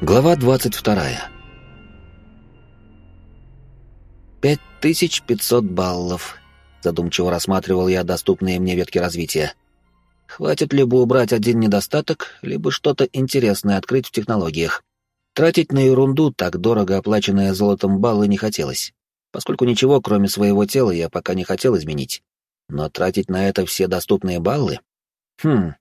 Глава 22. 5500 баллов. Задумчиво рассматривал я доступные мне ветки развития. Хватит либо убрать один недостаток, либо что-то интересное открыть в технологиях. Тратить на ерунду так дорого оплаченные золотом баллы не хотелось, поскольку ничего, кроме своего тела, я пока не хотел изменить. Но тратить на это все доступные баллы? Хм,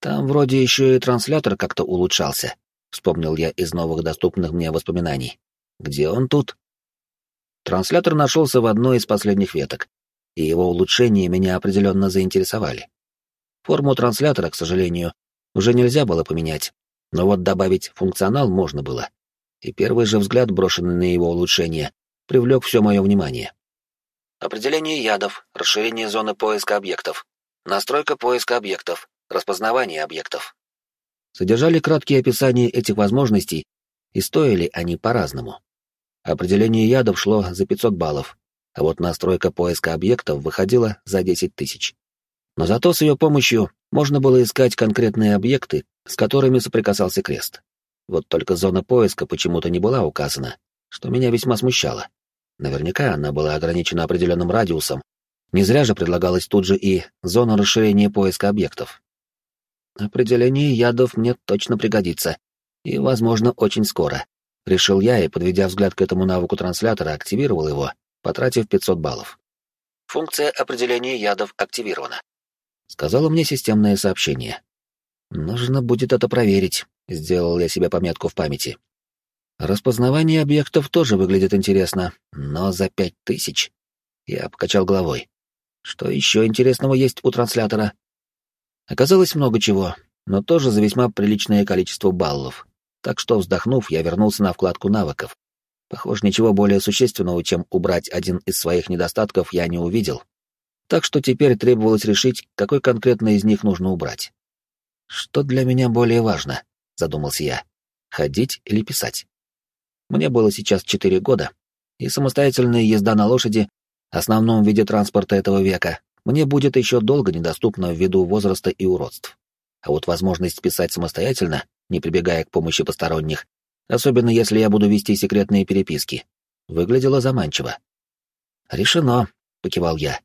там вроде еще и транслятор как-то улучшался вспомнил я из новых доступных мне воспоминаний. Где он тут? Транслятор нашелся в одной из последних веток, и его улучшения меня определенно заинтересовали. Форму транслятора, к сожалению, уже нельзя было поменять, но вот добавить функционал можно было. И первый же взгляд, брошенный на его улучшение, привлек все мое внимание. Определение ядов, расширение зоны поиска объектов, настройка поиска объектов, распознавание объектов содержали краткие описания этих возможностей, и стоили они по-разному. Определение ядов шло за 500 баллов, а вот настройка поиска объектов выходила за 10 тысяч. Но зато с ее помощью можно было искать конкретные объекты, с которыми соприкасался крест. Вот только зона поиска почему-то не была указана, что меня весьма смущало. Наверняка она была ограничена определенным радиусом. Не зря же предлагалась тут же и зона расширения поиска объектов. Определение ядов мне точно пригодится. И, возможно, очень скоро. Решил я и, подведя взгляд к этому навыку транслятора, активировал его, потратив 500 баллов. Функция определения ядов активирована. Сказала мне системное сообщение. Нужно будет это проверить, сделал я себе пометку в памяти. Распознавание объектов тоже выглядит интересно, но за пять тысяч. Я покачал головой. Что еще интересного есть у транслятора? Оказалось много чего, но тоже за весьма приличное количество баллов. Так что, вздохнув, я вернулся на вкладку навыков. Похоже, ничего более существенного, чем убрать один из своих недостатков, я не увидел. Так что теперь требовалось решить, какой конкретно из них нужно убрать. «Что для меня более важно?» — задумался я. «Ходить или писать?» Мне было сейчас четыре года, и самостоятельная езда на лошади, основном виде транспорта этого века, мне будет еще долго недоступно ввиду возраста и уродств. А вот возможность писать самостоятельно, не прибегая к помощи посторонних, особенно если я буду вести секретные переписки, выглядела заманчиво. «Решено», — покивал я.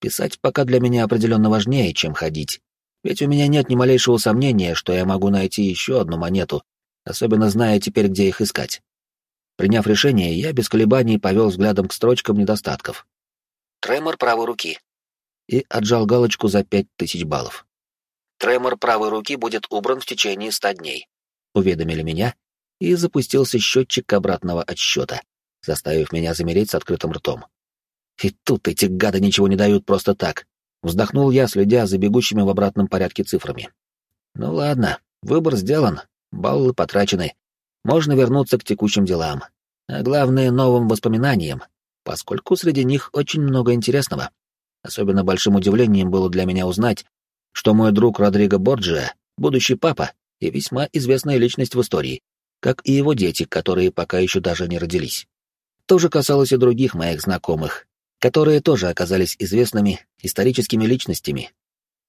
«Писать пока для меня определенно важнее, чем ходить. Ведь у меня нет ни малейшего сомнения, что я могу найти еще одну монету, особенно зная теперь, где их искать». Приняв решение, я без колебаний повел взглядом к строчкам недостатков. Тремор правой руки и отжал галочку за пять тысяч баллов. Тремор правой руки будет убран в течение ста дней. Уведомили меня, и запустился счетчик обратного отсчета, заставив меня замереть с открытым ртом. И тут эти гады ничего не дают просто так. Вздохнул я, следя за бегущими в обратном порядке цифрами. Ну ладно, выбор сделан, баллы потрачены. Можно вернуться к текущим делам. А главное, новым воспоминаниям, поскольку среди них очень много интересного. Особенно большим удивлением было для меня узнать, что мой друг Родриго Борджиа — будущий папа и весьма известная личность в истории, как и его дети, которые пока еще даже не родились. То же касалось и других моих знакомых, которые тоже оказались известными историческими личностями.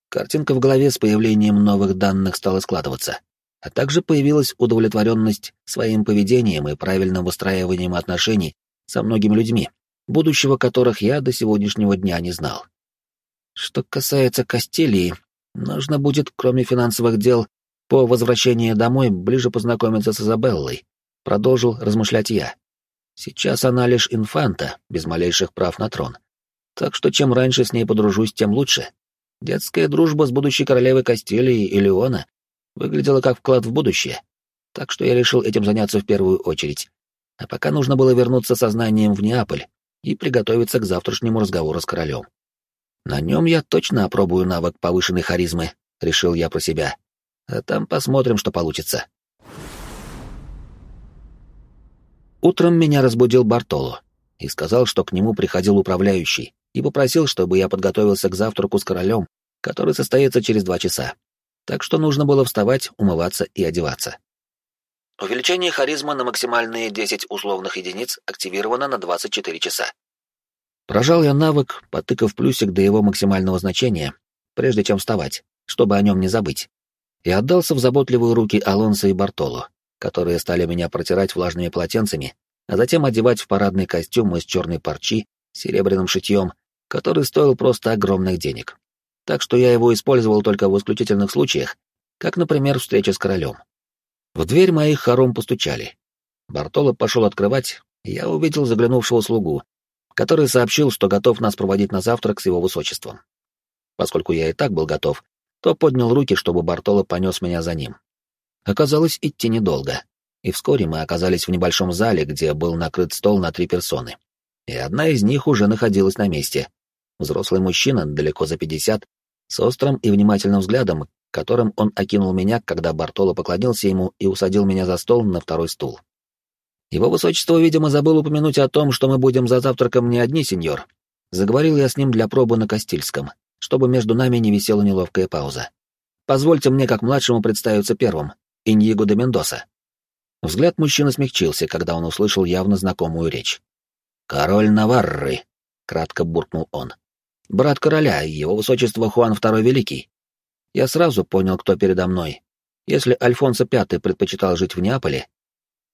Картинка в голове с появлением новых данных стала складываться, а также появилась удовлетворенность своим поведением и правильным выстраиванием отношений со многими людьми, будущего которых я до сегодняшнего дня не знал. Что касается Кастилии, нужно будет, кроме финансовых дел, по возвращении домой ближе познакомиться с Изабеллой, продолжил размышлять я. Сейчас она лишь инфанта, без малейших прав на трон. Так что чем раньше с ней подружусь, тем лучше. Детская дружба с будущей королевой Кастилии и Леона выглядела как вклад в будущее, так что я решил этим заняться в первую очередь. А пока нужно было вернуться сознанием в Неаполь, и приготовиться к завтрашнему разговору с королем. На нем я точно опробую навык повышенной харизмы, решил я про себя. А там посмотрим, что получится. Утром меня разбудил Бартоло и сказал, что к нему приходил управляющий и попросил, чтобы я подготовился к завтраку с королем, который состоится через два часа. Так что нужно было вставать, умываться и одеваться. Увеличение харизмы на максимальные 10 условных единиц активировано на 24 часа. Прожал я навык, потыкав плюсик до его максимального значения, прежде чем вставать, чтобы о нем не забыть, и отдался в заботливые руки Алонса и Бартоло, которые стали меня протирать влажными полотенцами, а затем одевать в парадный костюм из черной парчи с серебряным шитьем, который стоил просто огромных денег. Так что я его использовал только в исключительных случаях, как, например, встреча с королем. В дверь моих хором постучали. Бартоло пошел открывать, и я увидел заглянувшего слугу, который сообщил, что готов нас проводить на завтрак с его высочеством. Поскольку я и так был готов, то поднял руки, чтобы Бартоло понес меня за ним. Оказалось, идти недолго, и вскоре мы оказались в небольшом зале, где был накрыт стол на три персоны. И одна из них уже находилась на месте. Взрослый мужчина, далеко за пятьдесят, с острым и внимательным взглядом, которым он окинул меня, когда Бартоло поклонился ему и усадил меня за стол на второй стул. Его высочество, видимо, забыл упомянуть о том, что мы будем за завтраком не одни, сеньор. Заговорил я с ним для пробы на Кастильском, чтобы между нами не висела неловкая пауза. Позвольте мне, как младшему, представиться первым, Иньего де Мендоса. Взгляд мужчины смягчился, когда он услышал явно знакомую речь. «Король Наварры», — кратко буркнул он. «Брат короля, его высочество Хуан II Великий». Я сразу понял, кто передо мной. Если Альфонсо V предпочитал жить в Неаполе,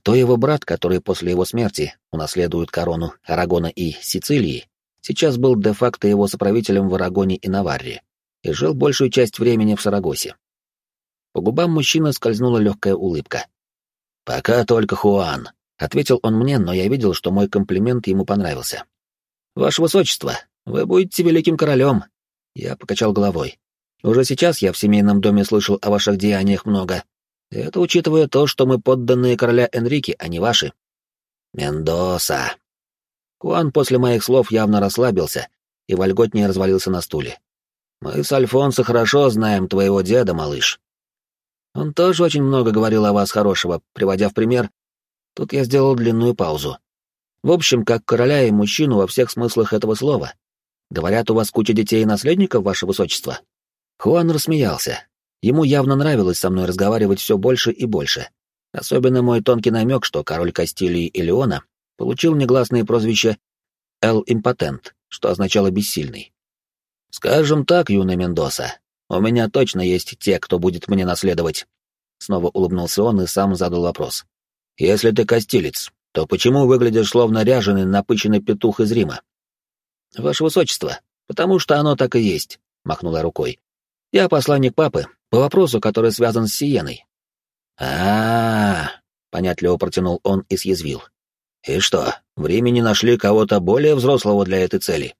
то его брат, который после его смерти унаследует корону Арагона и Сицилии, сейчас был де-факто его соправителем в Арагоне и Наварре и жил большую часть времени в Сарагосе. По губам мужчины скользнула легкая улыбка. «Пока только Хуан», — ответил он мне, но я видел, что мой комплимент ему понравился. «Ваше Высочество, вы будете великим королем», — я покачал головой. «Уже сейчас я в семейном доме слышал о ваших деяниях много. Это учитывая то, что мы подданные короля Энрике, а не ваши». «Мендоса». Хуан после моих слов явно расслабился и вольготнее развалился на стуле. «Мы с Альфонсо хорошо знаем твоего деда, малыш. Он тоже очень много говорил о вас хорошего, приводя в пример. Тут я сделал длинную паузу. В общем, как короля и мужчину во всех смыслах этого слова. Говорят, у вас куча детей и наследников, ваше высочество? Хуан рассмеялся. Ему явно нравилось со мной разговаривать все больше и больше. Особенно мой тонкий намек, что король Кастилии и Леона получил негласное прозвище «Эл Импотент», что означало «бессильный». «Скажем так, юный Мендоса, у меня точно есть те, кто будет мне наследовать. Снова улыбнулся он и сам задал вопрос. Если ты костилец, то почему выглядишь словно ряженый, напыщенный петух из Рима? Ваше высочество, потому что оно так и есть, махнула рукой. Я посланник папы по вопросу, который связан с Сиеной. А, -а, -а понятливо протянул он и съязвил. И что, в Риме не нашли кого-то более взрослого для этой цели?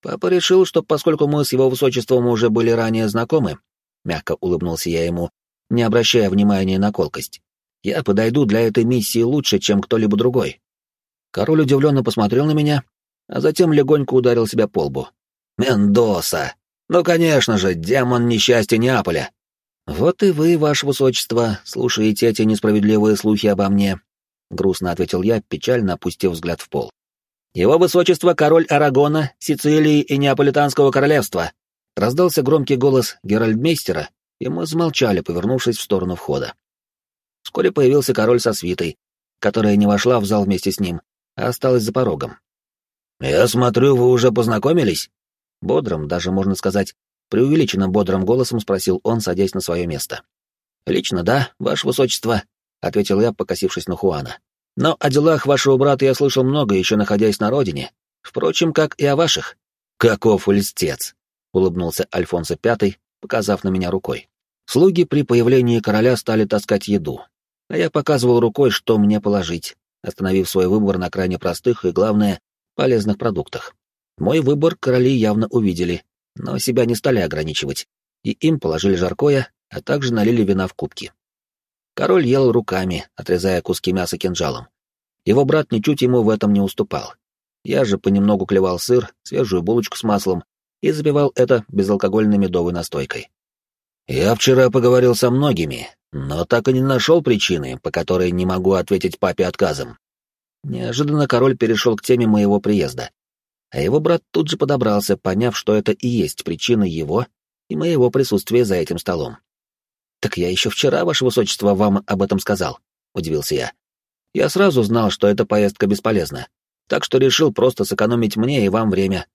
Папа решил, что поскольку мы с его высочеством уже были ранее знакомы, мягко улыбнулся я ему, не обращая внимания на колкость, я подойду для этой миссии лучше, чем кто-либо другой. Король удивленно посмотрел на меня, а затем легонько ударил себя по лбу. «Мендоса! Ну, конечно же, демон несчастья Неаполя!» «Вот и вы, ваше высочество, слушаете эти несправедливые слухи обо мне», — грустно ответил я, печально опустив взгляд в пол. Его высочество король Арагона, Сицилии и Неаполитанского королевства!» Раздался громкий голос Геральдмейстера, и мы замолчали, повернувшись в сторону входа. Вскоре появился король со свитой, которая не вошла в зал вместе с ним, а осталась за порогом. «Я смотрю, вы уже познакомились?» Бодрым, даже можно сказать, преувеличенным бодрым голосом спросил он, садясь на свое место. «Лично да, ваше высочество», — ответил я, покосившись на Хуана. Но о делах вашего брата я слышал много, еще находясь на родине. Впрочем, как и о ваших. Каков льстец! улыбнулся Альфонсо Пятый, показав на меня рукой. Слуги при появлении короля стали таскать еду, а я показывал рукой, что мне положить, остановив свой выбор на крайне простых и, главное, полезных продуктах. Мой выбор короли явно увидели, но себя не стали ограничивать, и им положили жаркое, а также налили вина в кубки. Король ел руками, отрезая куски мяса кинжалом. Его брат ничуть ему в этом не уступал. Я же понемногу клевал сыр, свежую булочку с маслом и запивал это безалкогольной медовой настойкой. Я вчера поговорил со многими, но так и не нашел причины, по которой не могу ответить папе отказом. Неожиданно король перешел к теме моего приезда. А его брат тут же подобрался, поняв, что это и есть причина его и моего присутствия за этим столом. «Так я еще вчера, ваше высочество, вам об этом сказал», — удивился я. «Я сразу знал, что эта поездка бесполезна, так что решил просто сэкономить мне и вам время».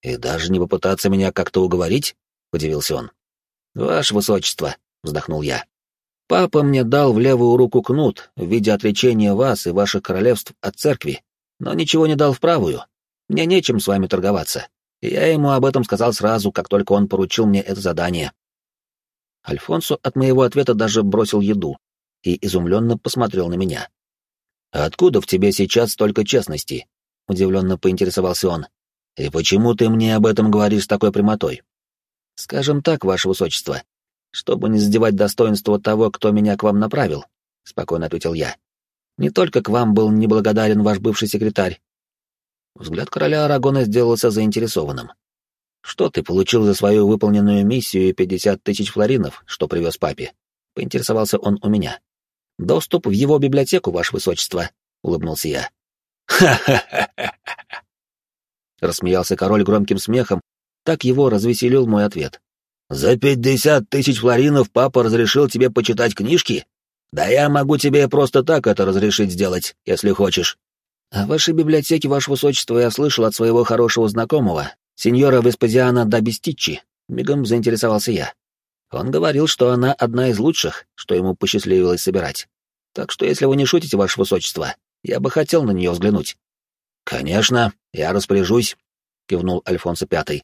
«И даже не попытаться меня как-то уговорить?» — удивился он. «Ваше высочество», — вздохнул я. Папа мне дал в левую руку кнут в виде отречения вас и ваших королевств от церкви, но ничего не дал в правую. Мне нечем с вами торговаться. Я ему об этом сказал сразу, как только он поручил мне это задание. Альфонсо от моего ответа даже бросил еду и изумленно посмотрел на меня. «Откуда в тебе сейчас столько честности?» — удивленно поинтересовался он. «И почему ты мне об этом говоришь с такой прямотой?» «Скажем так, ваше высочество, чтобы не задевать достоинство того, кто меня к вам направил», — спокойно ответил я. «Не только к вам был неблагодарен ваш бывший секретарь». Взгляд короля Арагона сделался заинтересованным. «Что ты получил за свою выполненную миссию и пятьдесят тысяч флоринов, что привез папе?» — поинтересовался он у меня. «Доступ в его библиотеку, ваше высочество», — улыбнулся я. «Ха-ха-ха-ха!» Рассмеялся король громким смехом, так его развеселил мой ответ. «За пятьдесят тысяч флоринов папа разрешил тебе почитать книжки? Да я могу тебе просто так это разрешить сделать, если хочешь». «О вашей библиотеке, ваше высочество, я слышал от своего хорошего знакомого, сеньора Веспазиана да Бестичи», — мигом заинтересовался я. Он говорил, что она одна из лучших, что ему посчастливилось собирать. Так что, если вы не шутите, ваше высочество, я бы хотел на нее взглянуть. «Конечно, я распоряжусь», — кивнул Альфонсо Пятый.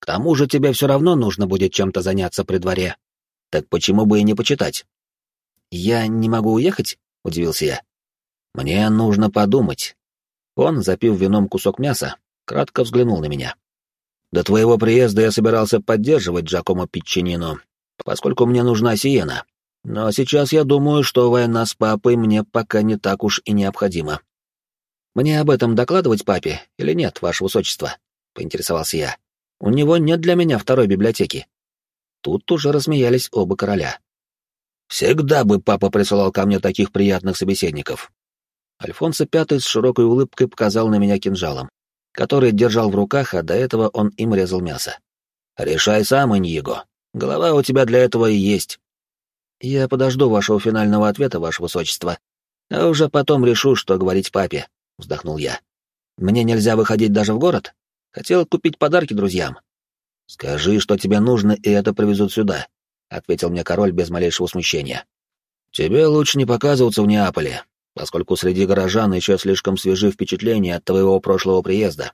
«К тому же тебе все равно нужно будет чем-то заняться при дворе. Так почему бы и не почитать?» «Я не могу уехать?» — удивился я. «Мне нужно подумать». Он, запив вином кусок мяса, кратко взглянул на меня. «До твоего приезда я собирался поддерживать Джакомо Пиччинину, поскольку мне нужна Сиена. Но сейчас я думаю, что война с папой мне пока не так уж и необходима. Мне об этом докладывать папе или нет, ваше высочество? Поинтересовался я. У него нет для меня второй библиотеки. Тут уже рассмеялись оба короля. Всегда бы папа присылал ко мне таких приятных собеседников. Альфонсо Пятый с широкой улыбкой показал на меня кинжалом, который держал в руках, а до этого он им резал мясо. «Решай сам, Иньего. Голова у тебя для этого и есть». «Я подожду вашего финального ответа, ваше высочество, а уже потом решу, что говорить папе», — вздохнул я. «Мне нельзя выходить даже в город? Хотел купить подарки друзьям». «Скажи, что тебе нужно, и это привезут сюда», — ответил мне король без малейшего смущения. «Тебе лучше не показываться в Неаполе, поскольку среди горожан еще слишком свежи впечатления от твоего прошлого приезда.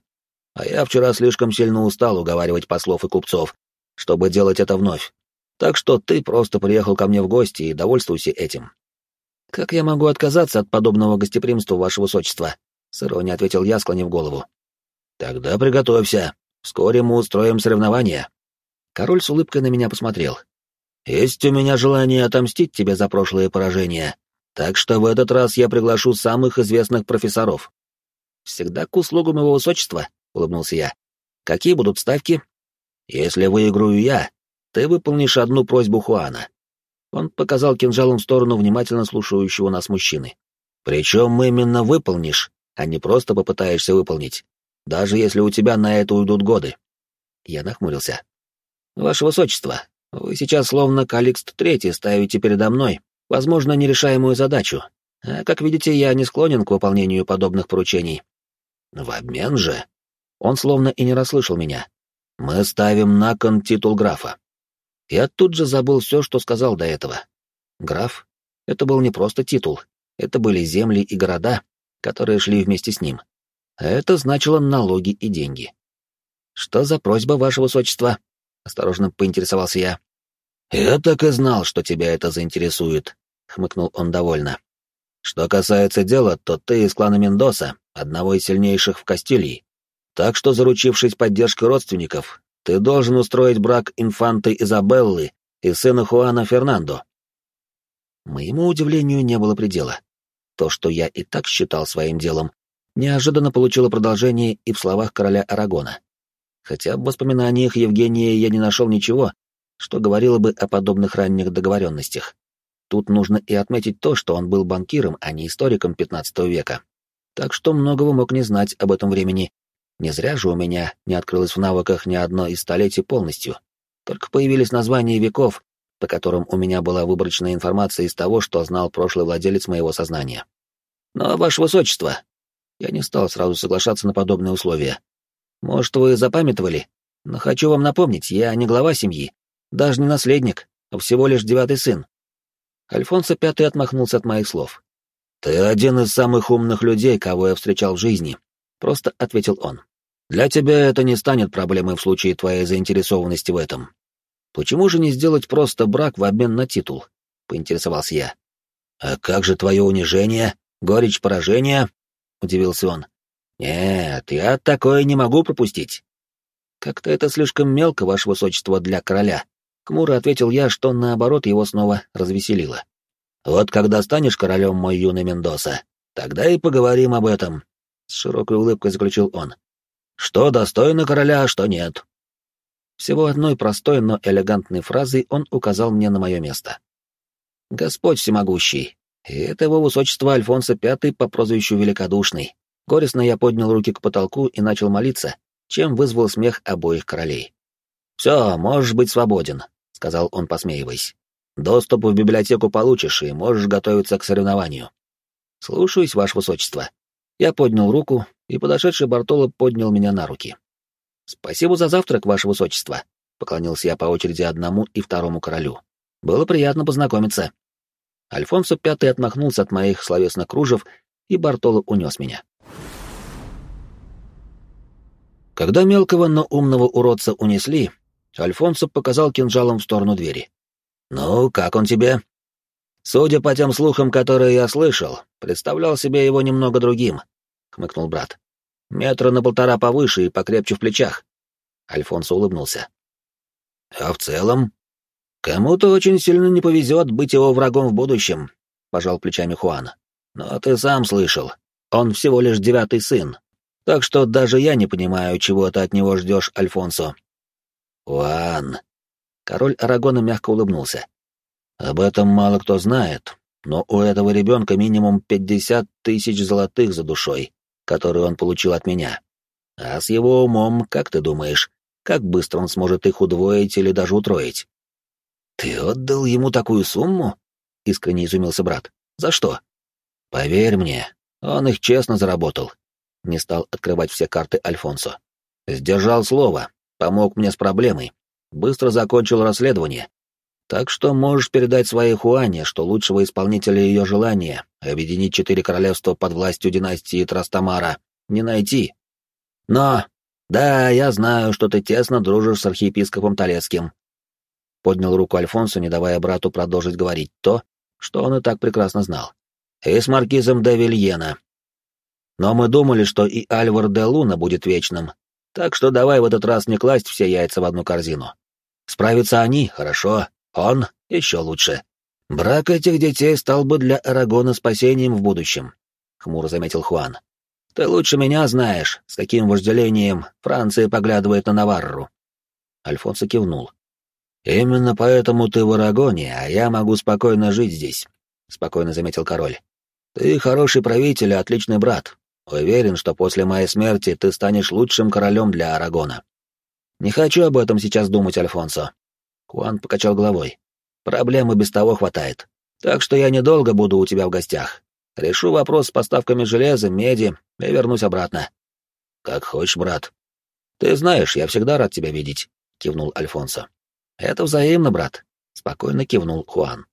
А я вчера слишком сильно устал уговаривать послов и купцов, чтобы делать это вновь. Так что ты просто приехал ко мне в гости и довольствуйся этим». «Как я могу отказаться от подобного гостеприимства, ваше высочество?» — с иронией ответил я, склонив голову. «Тогда приготовься. Вскоре мы устроим соревнования». Король с улыбкой на меня посмотрел. «Есть у меня желание отомстить тебе за прошлые поражения, так что в этот раз я приглашу самых известных профессоров». «Всегда к услугам его высочества», — улыбнулся я. «Какие будут ставки?» «Если выиграю я, ты выполнишь одну просьбу Хуана». Он показал кинжалом в сторону внимательно слушающего нас мужчины. «Причем именно выполнишь, а не просто попытаешься выполнить, даже если у тебя на это уйдут годы. Я нахмурился. Ваше Высочество, вы сейчас словно Каликст Третий ставите передо мной, возможно, нерешаемую задачу, а, как видите, я не склонен к выполнению подобных поручений. В обмен же... Он словно и не расслышал меня. Мы ставим на кон титул графа. Я тут же забыл все, что сказал до этого. Граф — это был не просто титул, это были земли и города, которые шли вместе с ним. Это значило налоги и деньги. «Что за просьба, ваше высочество?» — осторожно поинтересовался я. «Я так и знал, что тебя это заинтересует», — хмыкнул он довольно. «Что касается дела, то ты из клана Мендоса, одного из сильнейших в Кастилии. Так что, заручившись поддержкой родственников, ты должен устроить брак инфанты Изабеллы и сына Хуана Фернандо». Моему удивлению не было предела. То, что я и так считал своим делом, неожиданно получило продолжение и в словах короля Арагона. Хотя в воспоминаниях Евгения я не нашел ничего, что говорило бы о подобных ранних договоренностях. Тут нужно и отметить то, что он был банкиром, а не историком XV века. Так что многого мог не знать об этом времени. Не зря же у меня не открылось в навыках ни одно из столетий полностью. Только появились названия веков, по которым у меня была выборочная информация из того, что знал прошлый владелец моего сознания. Но, ваше высочество, я не стал сразу соглашаться на подобные условия. Может, вы запамятовали, но хочу вам напомнить, я не глава семьи, даже не наследник, а всего лишь девятый сын. Альфонсо Пятый отмахнулся от моих слов. «Ты один из самых умных людей, кого я встречал в жизни», — просто ответил он. «Для тебя это не станет проблемой в случае твоей заинтересованности в этом. Почему же не сделать просто брак в обмен на титул?» — поинтересовался я. «А как же твое унижение, горечь поражения?» — удивился он. «Нет, я такое не могу пропустить». «Как-то это слишком мелко, ваше высочество, для короля», — хмуро ответил я, что наоборот его снова развеселило. «Вот когда станешь королем, мой юный Мендоса, тогда и поговорим об этом», — с широкой улыбкой заключил он. «Что достойно короля, а что нет». Всего одной простой, но элегантной фразой он указал мне на мое место. «Господь всемогущий, и это его высочество Альфонсо V по прозвищу Великодушный». Горестно я поднял руки к потолку и начал молиться, чем вызвал смех обоих королей. «Все, можешь быть свободен», — сказал он, посмеиваясь. Доступ в библиотеку получишь и можешь готовиться к соревнованию. Слушаюсь, ваше высочество. Я поднял руку, и подошедший Бартоло поднял меня на руки. Спасибо за завтрак, ваше высочество. Поклонился я по очереди одному и второму королю. Было приятно познакомиться. Альфонсо Пятый отмахнулся от моих словесных кружев, и Бартоло унес меня. Когда мелкого, но умного уродца унесли, Альфонсо показал кинжалом в сторону двери. «Ну, как он тебе?» «Судя по тем слухам, которые я слышал, представлял себе его немного другим», — хмыкнул брат. «Метра на полтора повыше и покрепче в плечах». Альфонсо улыбнулся. «А в целом?» «Кому-то очень сильно не повезет быть его врагом в будущем», — пожал плечами Хуан. «Но ты сам слышал, он всего лишь девятый сын, так что даже я не понимаю, чего ты от него ждешь, Альфонсо». «Хуан», Король Арагона мягко улыбнулся. «Об этом мало кто знает, но у этого ребенка минимум пятьдесят тысяч золотых за душой, которые он получил от меня. А с его умом, как ты думаешь, как быстро он сможет их удвоить или даже утроить?» «Ты отдал ему такую сумму?» — искренне изумился брат. «За что?» «Поверь мне, он их честно заработал», — не стал открывать все карты Альфонсо. «Сдержал слово, помог мне с проблемой, быстро закончил расследование. Так что можешь передать своей Хуане, что лучшего исполнителя ее желания объединить четыре королевства под властью династии Трастамара не найти. Но, да, я знаю, что ты тесно дружишь с архиепископом Толецким. Поднял руку Альфонсо, не давая брату продолжить говорить то, что он и так прекрасно знал. И с маркизом де Вильена. Но мы думали, что и Альвар де Луна будет вечным, так что давай в этот раз не класть все яйца в одну корзину. Справятся они, хорошо, он еще лучше. Брак этих детей стал бы для Арагона спасением в будущем, — хмуро заметил Хуан. Ты лучше меня знаешь, с каким вожделением Франция поглядывает на Наварру. Альфонсо кивнул. «Именно поэтому ты в Арагоне, а я могу спокойно жить здесь», — спокойно заметил король. «Ты хороший правитель и отличный брат. Уверен, что после моей смерти ты станешь лучшим королем для Арагона. «Не хочу об этом сейчас думать, Альфонсо». Хуан покачал головой. «Проблемы без того хватает. Так что я недолго буду у тебя в гостях. Решу вопрос с поставками железа, меди и вернусь обратно». «Как хочешь, брат». «Ты знаешь, я всегда рад тебя видеть», — кивнул Альфонсо. «Это взаимно, брат», — спокойно кивнул Хуан.